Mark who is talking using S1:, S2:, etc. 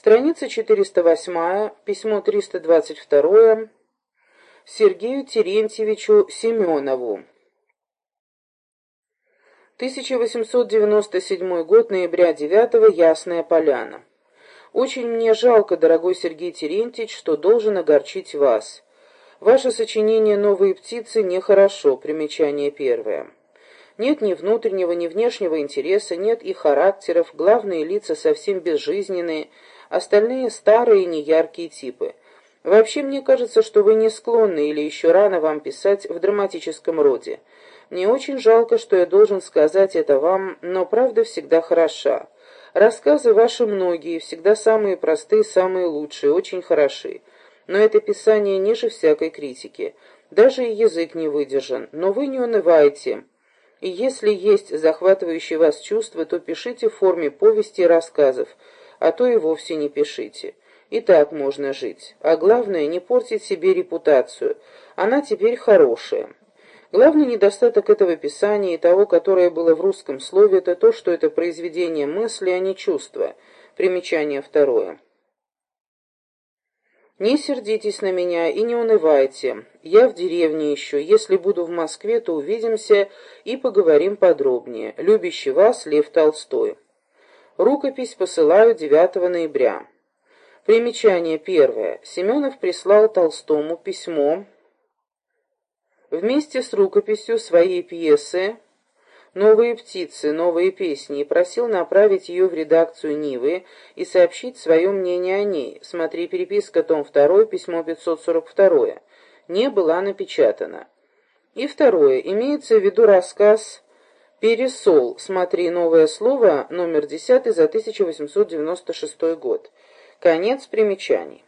S1: Страница 408, письмо 322 Сергею Терентьевичу Семенову. 1897 год, ноября 9 Ясная Поляна. Очень мне жалко, дорогой Сергей Терентьевич, что должен огорчить вас. Ваше сочинение «Новые птицы» нехорошо, примечание первое. Нет ни внутреннего, ни внешнего интереса, нет и характеров, главные лица совсем безжизненные, остальные старые неяркие типы. Вообще, мне кажется, что вы не склонны или еще рано вам писать в драматическом роде. Мне очень жалко, что я должен сказать это вам, но правда всегда хороша. Рассказы ваши многие, всегда самые простые, самые лучшие, очень хороши. Но это писание ниже всякой критики. Даже и язык не выдержан. Но вы не унывайте. И если есть захватывающие вас чувства, то пишите в форме повести и рассказов, а то и вовсе не пишите. И так можно жить. А главное, не портить себе репутацию. Она теперь хорошая. Главный недостаток этого писания и того, которое было в русском слове, это то, что это произведение мысли, а не чувства. Примечание второе. Не сердитесь на меня и не унывайте. Я в деревне еще. Если буду в Москве, то увидимся и поговорим подробнее. Любящий вас Лев Толстой. Рукопись посылаю 9 ноября. Примечание первое. Семенов прислал Толстому письмо вместе с рукописью своей пьесы «Новые птицы, новые песни» и просил направить ее в редакцию Нивы и сообщить свое мнение о ней. Смотри переписка, том 2, письмо 542. Не была напечатана. И второе. Имеется в виду рассказ «Пересол». Смотри новое слово, номер 10 за 1896 год. Конец примечаний.